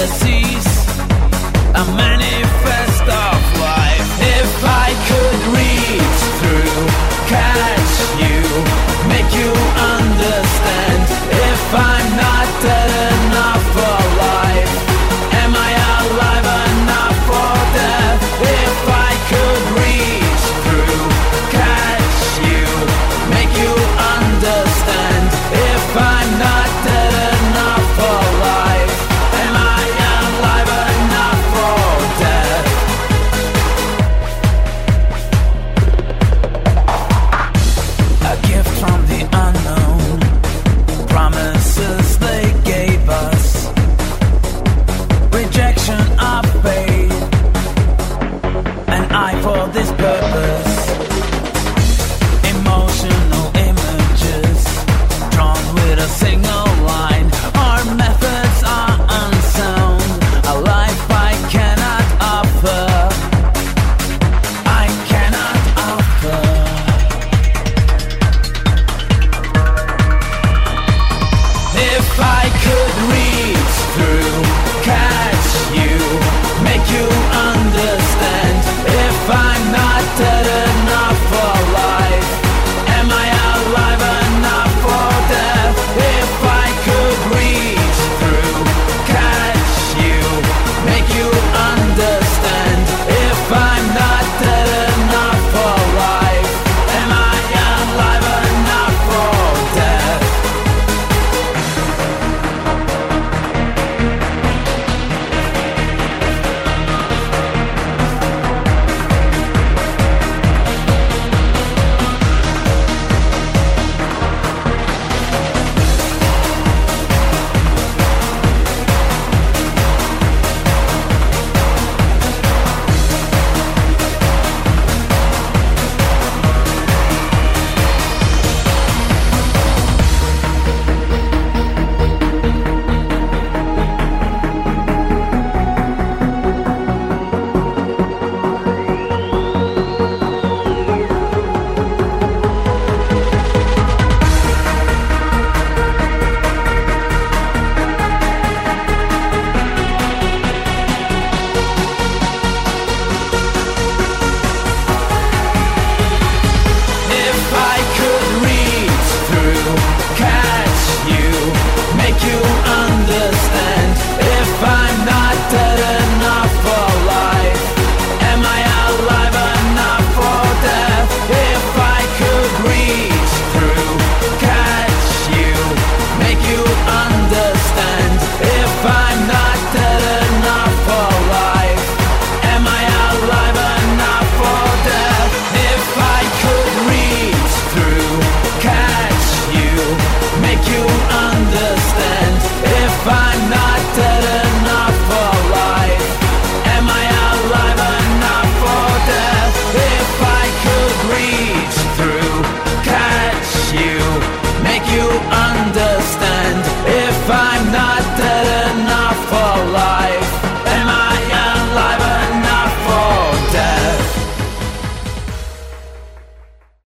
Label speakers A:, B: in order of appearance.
A: fantasies are many.